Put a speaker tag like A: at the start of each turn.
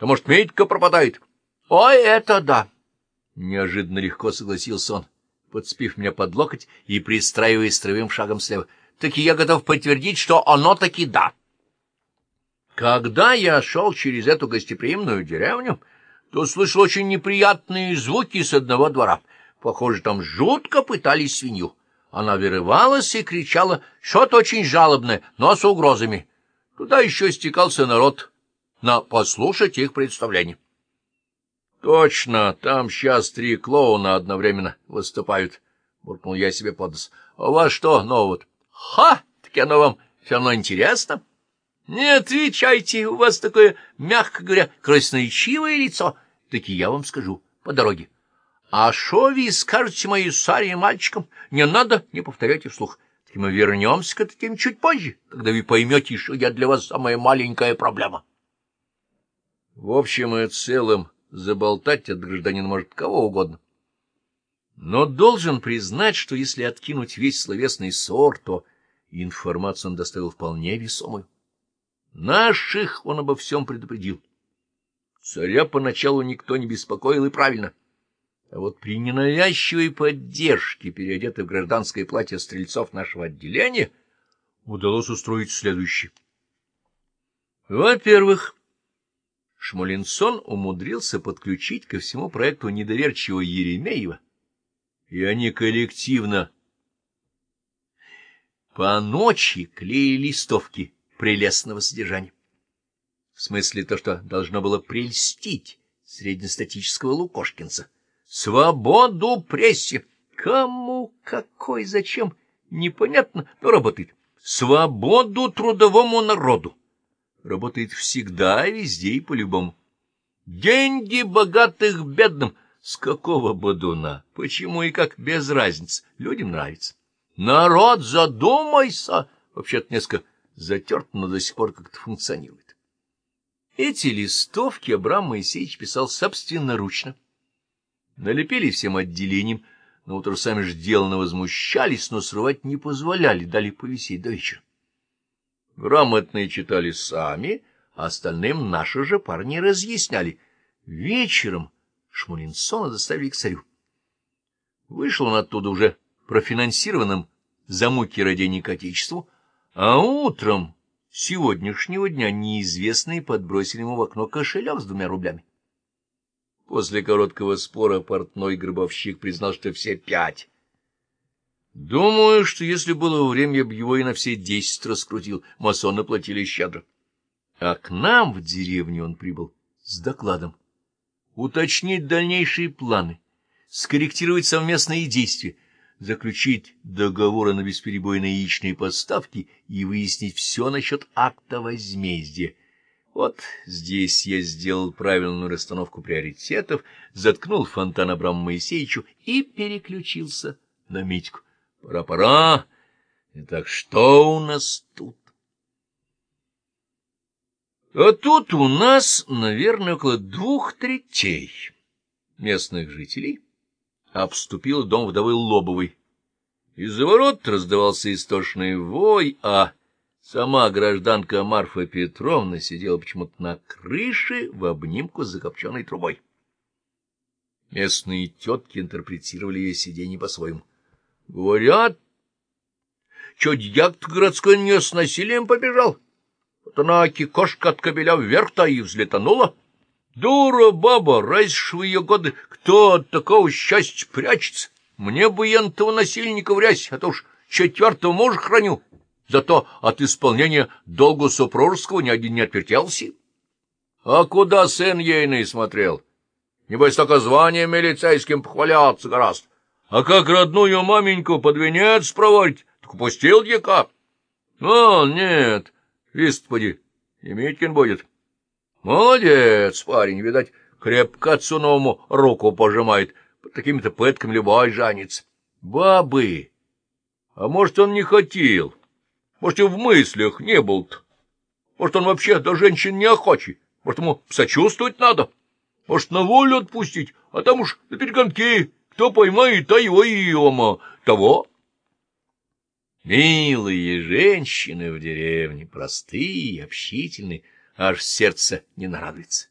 A: То, может, Митька пропадает? — Ой, это да! — неожиданно легко согласился он, подспив меня под локоть и пристраиваясь строевым шагом слева. — Таки я готов подтвердить, что оно таки да. Когда я шел через эту гостеприимную деревню, то слышал очень неприятные звуки с одного двора. Похоже, там жутко пытались свинью. Она вырывалась и кричала что-то очень жалобное, но с угрозами. Туда еще стекался народ на послушать их представление. — Точно, там сейчас три клоуна одновременно выступают, — буркнул я себе под нос. — А у вас что нового-то? — Ха! Так оно вам все равно интересно. — Не отвечайте, у вас такое, мягко говоря, красноречивое лицо. Так и я вам скажу по дороге. — а шо вы скажете моей Саре и мальчикам? Не надо, не повторяйте вслух. Так мы вернемся к этим чуть позже, когда вы поймете, что я для вас самая маленькая проблема. В общем и целом, заболтать от гражданина может кого угодно. Но должен признать, что если откинуть весь словесный ссор, то информацию он доставил вполне весомую. Наших он обо всем предупредил. Царя поначалу никто не беспокоил, и правильно. А вот при ненавязчивой поддержке, переодетых в гражданское платье стрельцов нашего отделения, удалось устроить следующее. Во-первых, Шмулинсон умудрился подключить ко всему проекту недоверчивого Еремеева, и они коллективно по ночи клеили листовки прелестного содержания. В смысле то, что должно было прельстить среднестатического лукошкинца — Свободу прессе! Кому, какой, зачем, непонятно, но работает. Свободу трудовому народу! Работает всегда, везде и по-любому. Деньги богатых бедным. С какого бодуна? Почему и как? Без разницы. Людям нравится. Народ, задумайся! Вообще-то несколько затерт, но до сих пор как-то функционирует. Эти листовки Абрам Моисеевич писал собственноручно. Налепили всем отделением, но утро сами ж деланно возмущались, но срывать не позволяли, дали повисеть до вечера. Грамотные читали сами, а остальным наши же парни разъясняли. Вечером Шмулинсона доставили к царю. Вышел он оттуда уже профинансированным за муки роденика Отечеству, а утром сегодняшнего дня неизвестные подбросили ему в окно кошелек с двумя рублями. После короткого спора портной гробовщик признал, что все пять. Думаю, что если было время, я бы его и на все десять раскрутил. Масоны платили щедро. А к нам в деревню он прибыл с докладом. Уточнить дальнейшие планы, скорректировать совместные действия, заключить договоры на бесперебойные яичные поставки и выяснить все насчет акта возмездия. Вот здесь я сделал правильную расстановку приоритетов, заткнул фонтан Абраму Моисеевичу и переключился на Митьку. Пора-пора. Итак, что у нас тут? А тут у нас, наверное, около двух третей местных жителей обступил дом вдовы Лобовой. Из-за ворот раздавался истошный вой, а Сама гражданка Марфа Петровна сидела почему-то на крыше в обнимку с закопченной трубой. Местные тетки интерпретировали ее сиденье по-своему. — Говорят, что дьяк городской не с насилием побежал. Вот она кошка от кобеля вверх-то и взлетанула. Дура баба, раз в ее годы кто от такого счастья прячется? Мне бы ентого насильника врязь, а то уж четвертого мужа храню. Зато от исполнения долгу супружеского ни один не отвертелся. А куда сын ейный смотрел? Небось, только званием милицейским похваляться гораздо. А как родную маменьку под венец проводить, так упустил дьяка. А, нет, Господи, и Миткин будет. Молодец, парень, видать, крепко отцу руку пожимает. Под такими-то пытками любой жанец. Бабы, а может, он не хотел? Может, и в мыслях не был-то. Может, он вообще до женщин не охочий. Может, ему сочувствовать надо. Может, на волю отпустить, а там уж на перегонки. Кто поймает, а его и ема того. Милые женщины в деревне, простые, общительные, аж сердце не нарадуется.